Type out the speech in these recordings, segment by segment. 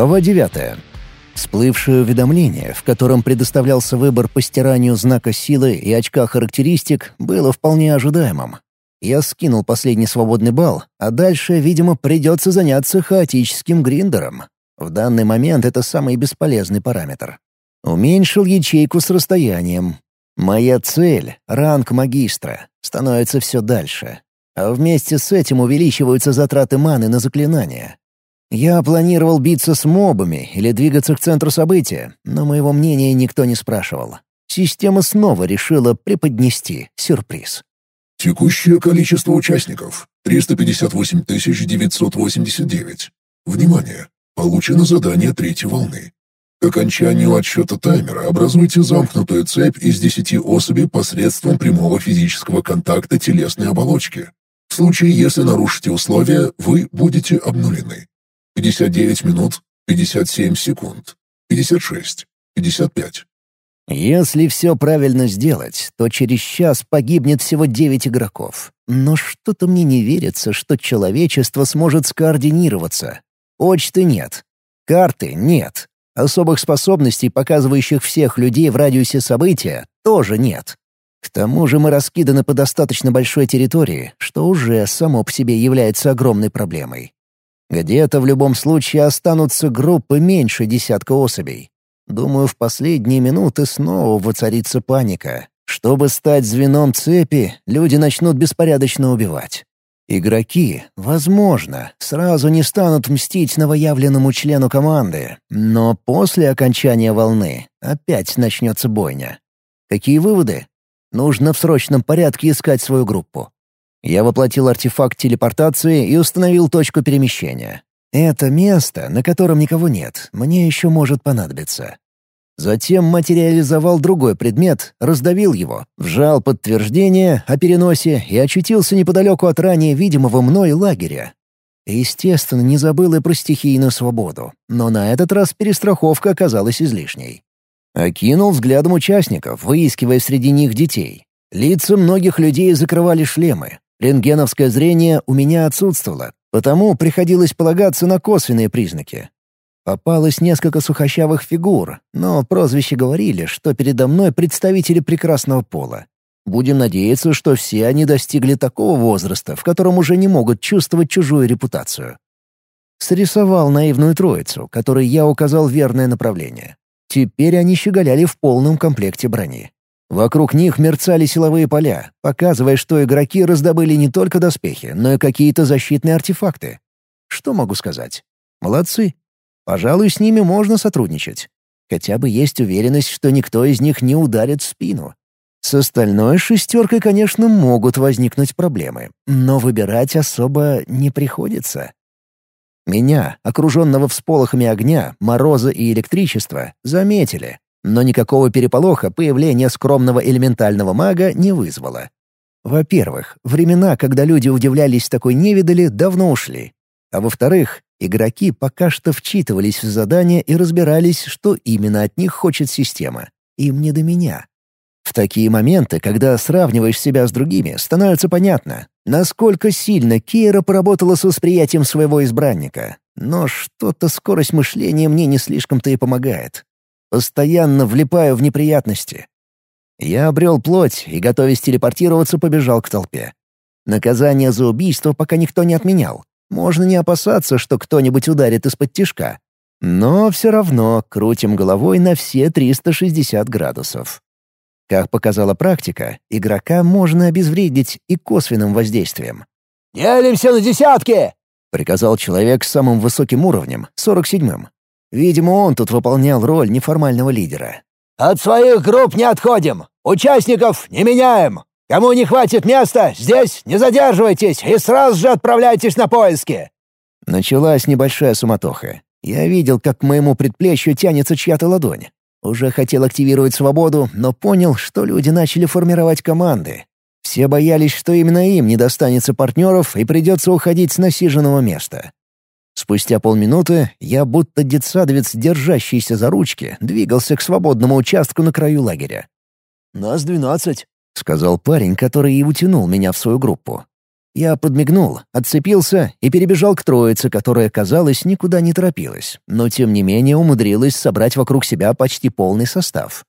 Глава 9. Всплывшее уведомление, в котором предоставлялся выбор по стиранию знака силы и очка характеристик, было вполне ожидаемым. Я скинул последний свободный балл, а дальше, видимо, придется заняться хаотическим гриндером. В данный момент это самый бесполезный параметр. Уменьшил ячейку с расстоянием. Моя цель — ранг магистра — становится все дальше. А вместе с этим увеличиваются затраты маны на заклинания. Я планировал биться с мобами или двигаться к центру события, но моего мнения никто не спрашивал. Система снова решила преподнести сюрприз. Текущее количество участников — 358 989. Внимание! Получено задание третьей волны. К окончанию отсчета таймера образуйте замкнутую цепь из 10 особей посредством прямого физического контакта телесной оболочки. В случае, если нарушите условия, вы будете обнулены. 59 минут, 57 секунд, 56, 55. Если все правильно сделать, то через час погибнет всего девять игроков. Но что-то мне не верится, что человечество сможет скоординироваться. Почты нет. Карты нет. Особых способностей, показывающих всех людей в радиусе события, тоже нет. К тому же мы раскиданы по достаточно большой территории, что уже само по себе является огромной проблемой. Где-то в любом случае останутся группы меньше десятка особей. Думаю, в последние минуты снова воцарится паника. Чтобы стать звеном цепи, люди начнут беспорядочно убивать. Игроки, возможно, сразу не станут мстить новоявленному члену команды, но после окончания волны опять начнется бойня. Какие выводы? Нужно в срочном порядке искать свою группу. Я воплотил артефакт телепортации и установил точку перемещения. Это место, на котором никого нет, мне еще может понадобиться. Затем материализовал другой предмет, раздавил его, вжал подтверждение о переносе и очутился неподалеку от ранее видимого мной лагеря. Естественно, не забыл и про стихийную свободу, но на этот раз перестраховка оказалась излишней. Окинул взглядом участников, выискивая среди них детей. Лица многих людей закрывали шлемы, Рентгеновское зрение у меня отсутствовало, потому приходилось полагаться на косвенные признаки. Попалось несколько сухощавых фигур, но прозвище говорили, что передо мной представители прекрасного пола. Будем надеяться, что все они достигли такого возраста, в котором уже не могут чувствовать чужую репутацию. Срисовал наивную троицу, которой я указал верное направление. Теперь они щеголяли в полном комплекте брони. Вокруг них мерцали силовые поля, показывая, что игроки раздобыли не только доспехи, но и какие-то защитные артефакты. Что могу сказать? Молодцы. Пожалуй, с ними можно сотрудничать. Хотя бы есть уверенность, что никто из них не ударит в спину. С остальной шестеркой, конечно, могут возникнуть проблемы, но выбирать особо не приходится. Меня, окруженного всполохами огня, мороза и электричества, заметили, но никакого переполоха появление скромного элементального мага не вызвало. Во-первых, времена, когда люди удивлялись такой невидали, давно ушли. А во-вторых, игроки пока что вчитывались в задания и разбирались, что именно от них хочет система. Им не до меня. В такие моменты, когда сравниваешь себя с другими, становится понятно, насколько сильно Кейра поработала с восприятием своего избранника. Но что-то скорость мышления мне не слишком-то и помогает. Постоянно влипаю в неприятности. Я обрел плоть и, готовясь телепортироваться, побежал к толпе. Наказание за убийство пока никто не отменял. Можно не опасаться, что кто-нибудь ударит из-под тишка. Но все равно крутим головой на все 360 градусов. Как показала практика, игрока можно обезвредить и косвенным воздействием. «Делимся на десятки!» — приказал человек с самым высоким уровнем, 47-м. Видимо, он тут выполнял роль неформального лидера. «От своих групп не отходим! Участников не меняем! Кому не хватит места, здесь не задерживайтесь и сразу же отправляйтесь на поиски!» Началась небольшая суматоха. Я видел, как к моему предплечью тянется чья-то ладонь. Уже хотел активировать свободу, но понял, что люди начали формировать команды. Все боялись, что именно им не достанется партнеров и придется уходить с насиженного места. Спустя полминуты я, будто детсадовец, держащийся за ручки, двигался к свободному участку на краю лагеря. «Нас двенадцать», — сказал парень, который и утянул меня в свою группу. Я подмигнул, отцепился и перебежал к троице, которая, казалось, никуда не торопилась, но тем не менее умудрилась собрать вокруг себя почти полный состав.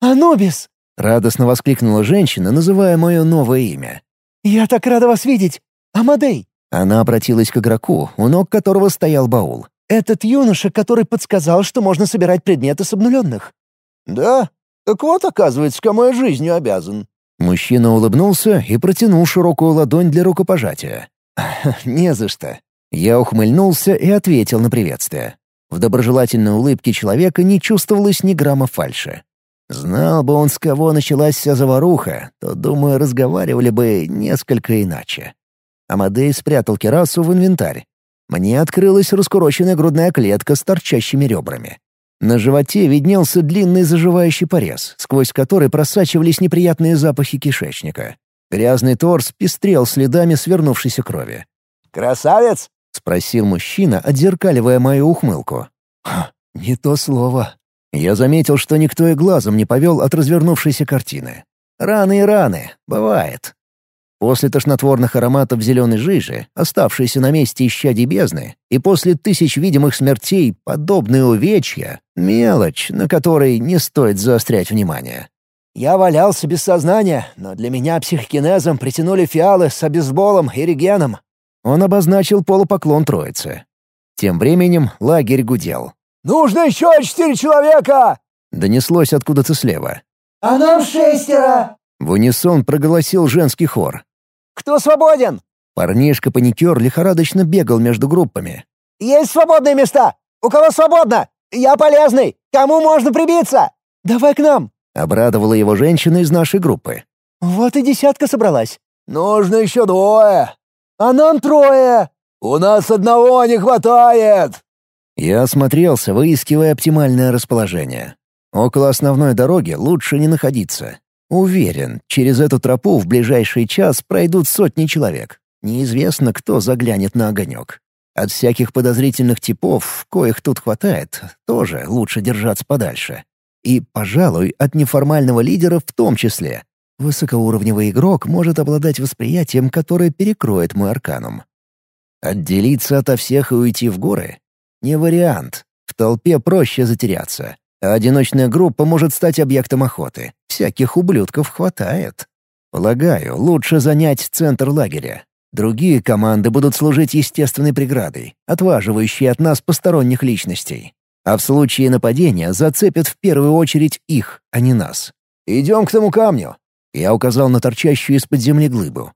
«Анубис!» — радостно воскликнула женщина, называя мое новое имя. «Я так рада вас видеть! Амадей!» Она обратилась к игроку, у ног которого стоял баул. «Этот юноша, который подсказал, что можно собирать предметы с обнуленных». «Да? Так вот, оказывается, кому я жизнью обязан». Мужчина улыбнулся и протянул широкую ладонь для рукопожатия. «Не за что». Я ухмыльнулся и ответил на приветствие. В доброжелательной улыбке человека не чувствовалось ни грамма фальши. Знал бы он, с кого началась вся заваруха, то, думаю, разговаривали бы несколько иначе. Амадей спрятал керасу в инвентарь. Мне открылась раскуроченная грудная клетка с торчащими ребрами. На животе виднелся длинный заживающий порез, сквозь который просачивались неприятные запахи кишечника. Грязный торс пестрел следами свернувшейся крови. «Красавец!» — спросил мужчина, отзеркаливая мою ухмылку. «Не то слово». Я заметил, что никто и глазом не повел от развернувшейся картины. Раны и раны, бывает. После тошнотворных ароматов зеленой жижи, оставшейся на месте исчадий бездны, и после тысяч видимых смертей, подобные увечья — мелочь, на которой не стоит заострять внимание. Я валялся без сознания, но для меня психокинезом притянули фиалы с обезболом и регеном. Он обозначил полупоклон троицы. Тем временем лагерь гудел. «Нужно еще четыре человека!» — донеслось откуда-то слева. «А нам шестеро!» — в унисон проголосил женский хор. «Кто свободен?» Парнишка-паникер лихорадочно бегал между группами. «Есть свободные места! У кого свободно? Я полезный! Кому можно прибиться? Давай к нам!» — обрадовала его женщина из нашей группы. «Вот и десятка собралась». «Нужно еще двое!» «А нам трое!» «У нас одного не хватает!» Я осмотрелся, выискивая оптимальное расположение. Около основной дороги лучше не находиться. Уверен, через эту тропу в ближайший час пройдут сотни человек. Неизвестно, кто заглянет на огонек. От всяких подозрительных типов, коих тут хватает, тоже лучше держаться подальше. И, пожалуй, от неформального лидера в том числе. Высокоуровневый игрок может обладать восприятием, которое перекроет мой арканум. Отделиться ото всех и уйти в горы? Не вариант. В толпе проще затеряться. А одиночная группа может стать объектом охоты. Всяких ублюдков хватает. Полагаю, лучше занять центр лагеря. Другие команды будут служить естественной преградой, отваживающей от нас посторонних личностей. А в случае нападения зацепят в первую очередь их, а не нас. «Идем к тому камню!» Я указал на торчащую из-под земли глыбу.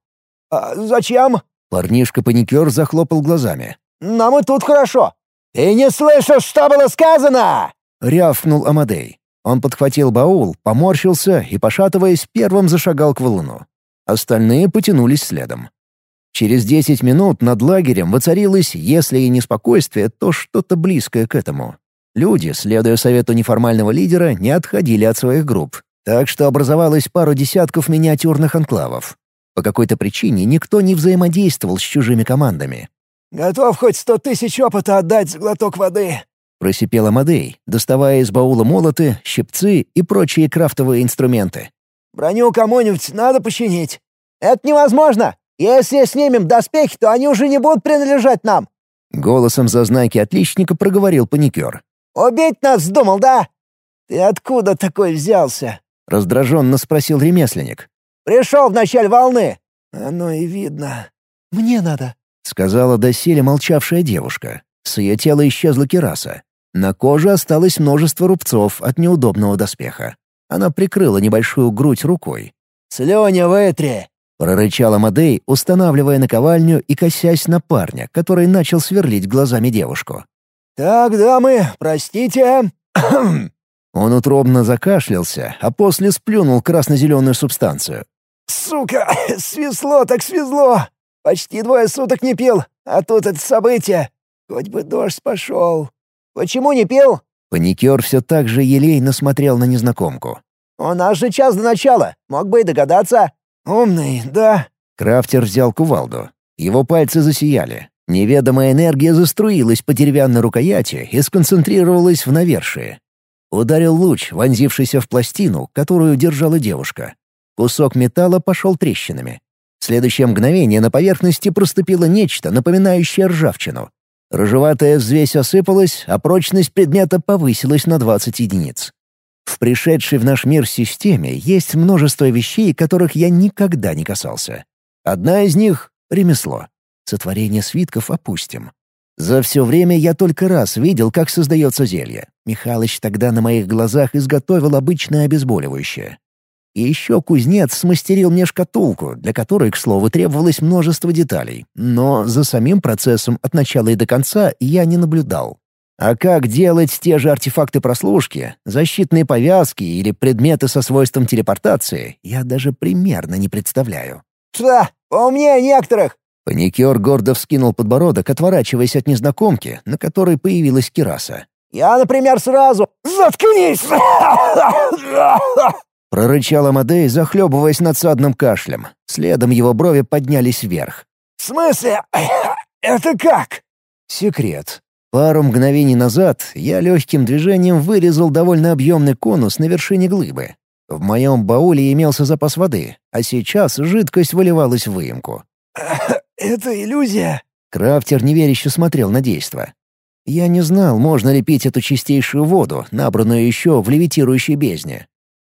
«А зачем?» Парнишка-паникер захлопал глазами. «Нам и тут хорошо!» «Ты не слышишь, что было сказано?» — рявкнул Амадей. Он подхватил баул, поморщился и, пошатываясь, первым зашагал к валуну. Остальные потянулись следом. Через десять минут над лагерем воцарилось, если и не спокойствие, то что-то близкое к этому. Люди, следуя совету неформального лидера, не отходили от своих групп, так что образовалось пару десятков миниатюрных анклавов. По какой-то причине никто не взаимодействовал с чужими командами. «Готов хоть сто тысяч опыта отдать за глоток воды», — просипел Амадей, доставая из баула молоты, щипцы и прочие крафтовые инструменты. «Броню кому-нибудь надо починить». «Это невозможно! Если снимем доспехи, то они уже не будут принадлежать нам!» Голосом зазнайки отличника проговорил паникер. «Убить нас вздумал, да? Ты откуда такой взялся?» — раздраженно спросил ремесленник. «Пришел в начале волны!» «Оно и видно». «Мне надо», — сказала доселе молчавшая девушка. С ее тела исчезла кераса. На коже осталось множество рубцов от неудобного доспеха. Она прикрыла небольшую грудь рукой. «Слюня вытри!» — прорычал Амадей, устанавливая наковальню и косясь на парня, который начал сверлить глазами девушку. «Так, дамы, простите...» Он утробно закашлялся, а после сплюнул красно-зеленую субстанцию. «Сука, свезло так свезло! Почти двое суток не пил, а тут это событие. Хоть бы дождь пошел. Почему не пил?» Паникер все так же елейно смотрел на незнакомку. «У нас же час до начала, мог бы и догадаться». «Умный, да». Крафтер взял кувалду. Его пальцы засияли. Неведомая энергия заструилась по деревянной рукояти и сконцентрировалась в навершии. Ударил луч, вонзившийся в пластину, которую держала девушка. Кусок металла пошел трещинами. В следующее мгновение на поверхности проступило нечто, напоминающее ржавчину. Рыжеватая взвесь осыпалась, а прочность предмета повысилась на 20 единиц. В пришедшей в наш мир системе есть множество вещей, которых я никогда не касался. Одна из них — ремесло. Сотворение свитков опустим. За все время я только раз видел, как создается зелье. Михалыч тогда на моих глазах изготовил обычное обезболивающее. И еще кузнец смастерил мне шкатулку, для которой, к слову, требовалось множество деталей. Но за самим процессом от начала и до конца я не наблюдал. А как делать те же артефакты прослушки, защитные повязки или предметы со свойством телепортации, я даже примерно не представляю. «Ша, поумнее некоторых!» Паникер гордо вскинул подбородок, отворачиваясь от незнакомки, на которой появилась кираса. «Я, например, сразу...» «Заткнись!» Прорычал Амадей, захлебываясь надсадным кашлем. Следом его брови поднялись вверх. «В смысле? Это как?» Секрет. Пару мгновений назад я легким движением вырезал довольно объемный конус на вершине глыбы. В моем бауле имелся запас воды, а сейчас жидкость выливалась в выемку. «Это иллюзия?» Крафтер неверяще смотрел на действо. Я не знал, можно ли пить эту чистейшую воду, набранную еще в левитирующей бездне.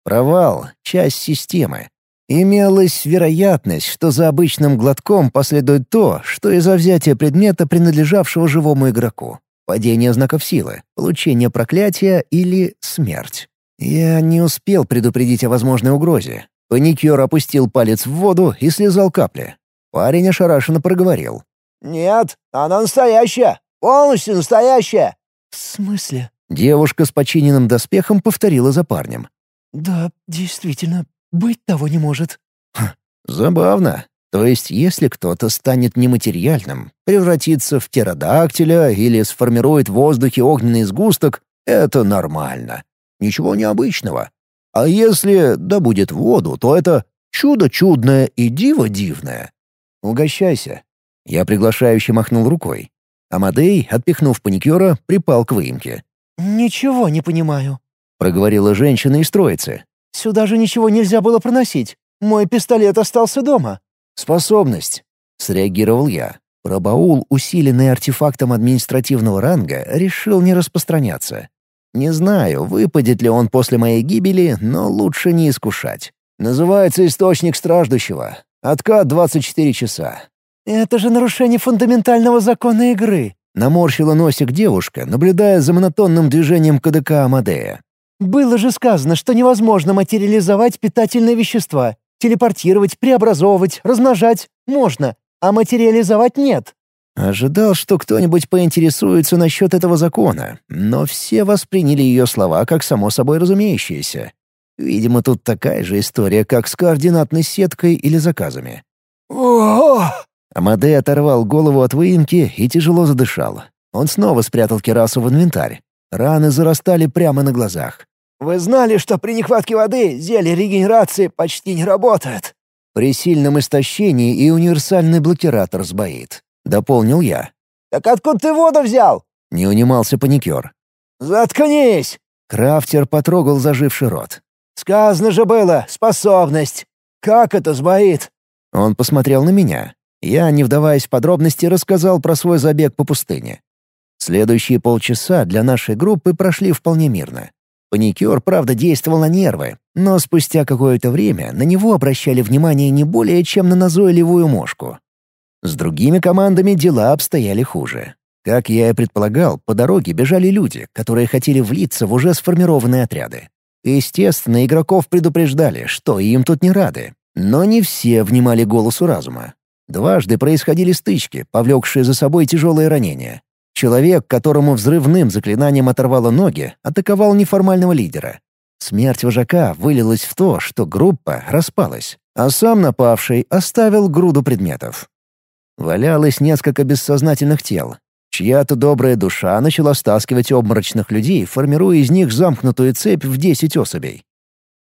Провал — часть системы. Имелась вероятность, что за обычным глотком последует то, что из-за взятия предмета, принадлежавшего живому игроку. Падение знаков силы, получение проклятия или смерть. Я не успел предупредить о возможной угрозе. Паникер опустил палец в воду и слезал капли. Парень ошарашенно проговорил. «Нет, она настоящая. Полностью настоящая». «В смысле?» Девушка с починенным доспехом повторила за парнем. «Да, действительно, быть того не может». Хм, забавно. То есть, если кто-то станет нематериальным, превратится в птеродактиля или сформирует в воздухе огненный сгусток, это нормально. Ничего необычного. А если добудет воду, то это чудо чудное и диво дивное. Угощайся. Я приглашающе махнул рукой. Амадей, отпихнув паникера, припал к выемке. «Ничего не понимаю», — проговорила женщина из троицы. «Сюда же ничего нельзя было проносить. Мой пистолет остался дома». «Способность», — среагировал я. Про баул, усиленный артефактом административного ранга, решил не распространяться. Не знаю, выпадет ли он после моей гибели, но лучше не искушать. Называется «Источник страждущего». Откат 24 часа. «Это же нарушение фундаментального закона игры», — наморщила носик девушка, наблюдая за монотонным движением КДК Амадея. «Было же сказано, что невозможно материализовать питательные вещества. Телепортировать, преобразовывать, размножать — можно, а материализовать нет». Ожидал, что кто-нибудь поинтересуется насчет этого закона, но все восприняли ее слова как само собой разумеющиеся. Видимо, тут такая же история, как с координатной сеткой или заказами. «О!» Амадей оторвал голову от выемки и тяжело задышал. Он снова спрятал керасу в инвентарь. Раны зарастали прямо на глазах. «Вы знали, что при нехватке воды зелье регенерации почти не работает?» «При сильном истощении и универсальный блокиратор сбоит», — дополнил я. «Так откуда ты воду взял?» — не унимался паникер. «Заткнись!» Крафтер потрогал заживший рот. «Сказано же было, способность. Как это сбоит?» Он посмотрел на меня. Я, не вдаваясь в подробности, рассказал про свой забег по пустыне. Следующие полчаса для нашей группы прошли вполне мирно. Паникер, правда, действовал на нервы, но спустя какое-то время на него обращали внимание не более чем на назойливую мошку. С другими командами дела обстояли хуже. Как я и предполагал, по дороге бежали люди, которые хотели влиться в уже сформированные отряды. Естественно, игроков предупреждали, что им тут не рады. Но не все внимали голосу разума. Дважды происходили стычки, повлекшие за собой тяжелые ранения. Человек, которому взрывным заклинанием оторвало ноги, атаковал неформального лидера. Смерть вожака вылилась в то, что группа распалась, а сам напавший оставил груду предметов. Валялось несколько бессознательных тел, Чья-то добрая душа начала стаскивать обморочных людей, формируя из них замкнутую цепь в десять особей.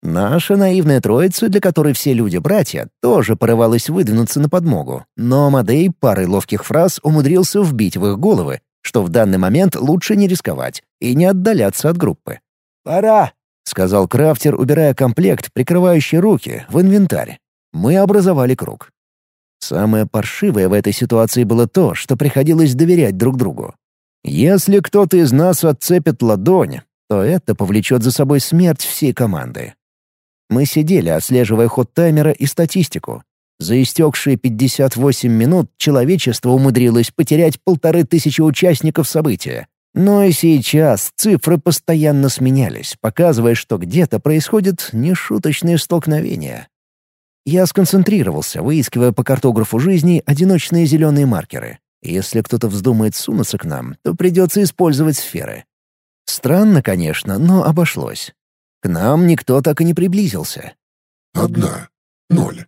Наша наивная троица, для которой все люди братья, тоже порывалась выдвинуться на подмогу, но Мадей парой ловких фраз умудрился вбить в их головы, что в данный момент лучше не рисковать и не отдаляться от группы. «Пора», — сказал крафтер, убирая комплект, прикрывающий руки, в инвентарь. Мы образовали круг. Самое паршивое в этой ситуации было то, что приходилось доверять друг другу. Если кто-то из нас отцепит ладонь, то это повлечет за собой смерть всей команды. Мы сидели, отслеживая ход таймера и статистику. За истекшие 58 минут человечество умудрилось потерять полторы тысячи участников события. Но и сейчас цифры постоянно сменялись, показывая, что где-то происходят нешуточные столкновения. Я сконцентрировался, выискивая по картографу жизни одиночные зеленые маркеры. Если кто-то вздумает сунуться к нам, то придется использовать сферы. Странно, конечно, но обошлось. К нам никто так и не приблизился. Одна. Ноль.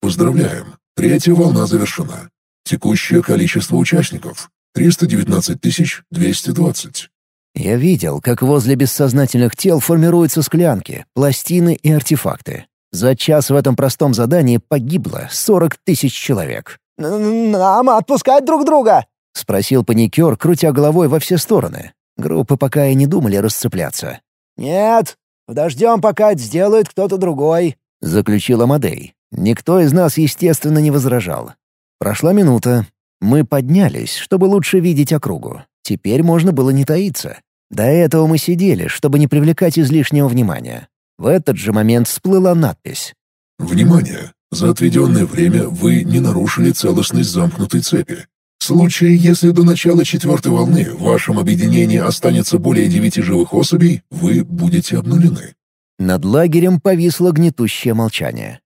Поздравляем. Третья волна завершена. Текущее количество участников — 319 220. Я видел, как возле бессознательных тел формируются склянки, пластины и артефакты. За час в этом простом задании погибло 40 тысяч человек. «Нам отпускать друг друга?» — спросил паникер, крутя головой во все стороны. Группы пока и не думали расцепляться. «Нет, подождем, пока это сделает кто-то другой», — заключил Амадей. Никто из нас, естественно, не возражал. Прошла минута. Мы поднялись, чтобы лучше видеть округу. Теперь можно было не таиться. До этого мы сидели, чтобы не привлекать излишнего внимания. В этот же момент всплыла надпись. «Внимание! За отведенное время вы не нарушили целостность замкнутой цепи. В случае, если до начала четвертой волны в вашем объединении останется более девяти живых особей, вы будете обнулены». Над лагерем повисло гнетущее молчание.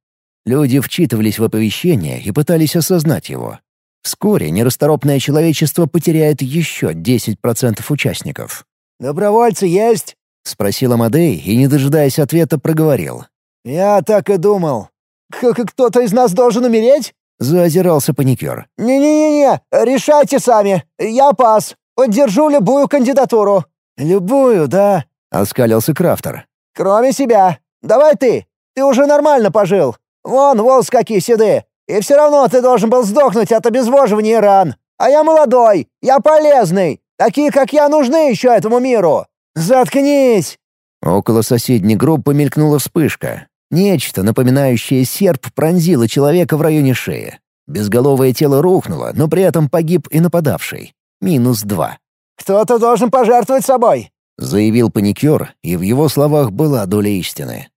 Люди вчитывались в оповещение и пытались осознать его. Вскоре нерасторопное человечество потеряет еще 10% участников. «Добровольцы есть?» — спросил Амадей и, не дожидаясь ответа, проговорил. «Я так и думал. «Кто-то из нас должен умереть?» — заозирался паникер. «Не-не-не, решайте сами. Я пас. Поддержу любую кандидатуру». «Любую, да?» — оскалился Крафтер. «Кроме себя. Давай ты. Ты уже нормально пожил. Вон волос какие седые. И все равно ты должен был сдохнуть от обезвоживания ран. А я молодой, я полезный. Такие, как я, нужны еще этому миру. Заткнись!» Около соседней группы мелькнула вспышка. Нечто, напоминающее серп, пронзило человека в районе шеи. Безголовое тело рухнуло, но при этом погиб и нападавший. Минус два. «Кто-то должен пожертвовать собой», — заявил паникер, и в его словах была доля истины.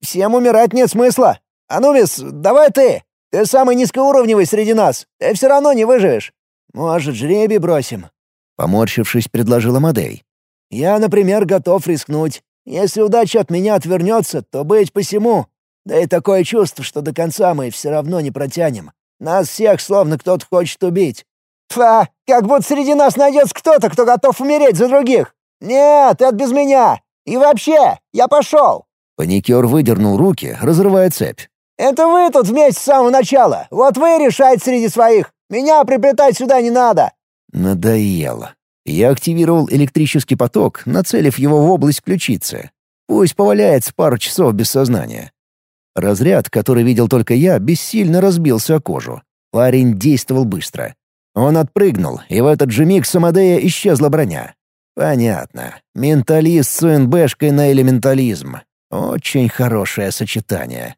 «Всем умирать нет смысла. Анубис, давай ты. Ты самый низкоуровневый среди нас. Ты все равно не выживешь. Может, жребий бросим?» Поморщившись, предложила Мадей. «Я, например, готов рискнуть. Если удача от меня отвернется, то быть посему. Да и такое чувство, что до конца мы все равно не протянем. Нас всех словно кто-то хочет убить. Фа, как будто среди нас найдется кто-то, кто готов умереть за других. Нет, это без меня. И вообще, я пошел. Паникер выдернул руки, разрывая цепь. «Это вы тут вместе с самого начала. Вот вы решаете среди своих. Меня приплетать сюда не надо». Надоело. Я активировал электрический поток, нацелив его в область ключицы. Пусть поваляется пару часов без сознания. Разряд, который видел только я, бессильно разбился о кожу. Парень действовал быстро. Он отпрыгнул, и в этот же миг с Амадея исчезла броня. Понятно. Менталист с УНБшкой на элементализм. Очень хорошее сочетание.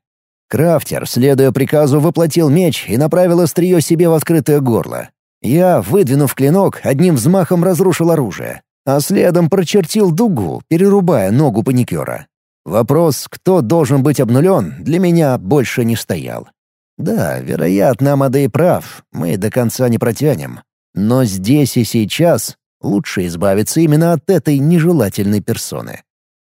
Крафтер, следуя приказу, воплотил меч и направил острие себе в открытое горло. Я, выдвинув клинок, одним взмахом разрушил оружие, а следом прочертил дугу, перерубая ногу паникера. Вопрос, кто должен быть обнулен, для меня больше не стоял. Да, вероятно, Амадей прав, мы до конца не протянем. Но здесь и сейчас лучше избавиться именно от этой нежелательной персоны.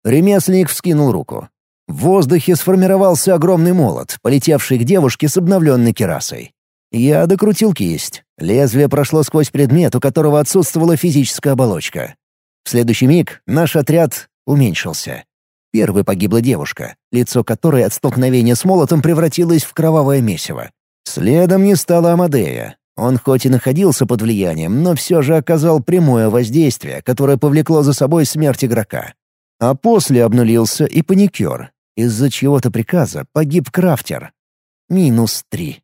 Ремесленник вскинул руку. В воздухе сформировался огромный молот, полетевший к девушке с обновленной керасой. Я докрутил кисть. Лезвие прошло сквозь предмет, у которого отсутствовала физическая оболочка. В следующий миг наш отряд уменьшился. Первой погибла девушка, лицо которой от столкновения с молотом превратилось в кровавое месиво. Следом не стало Амадея. Он хоть и находился под влиянием, но все же оказал прямое воздействие, которое повлекло за собой смерть игрока. А после обнулился и паникер. Из-за чего-то приказа погиб крафтер. Минус три.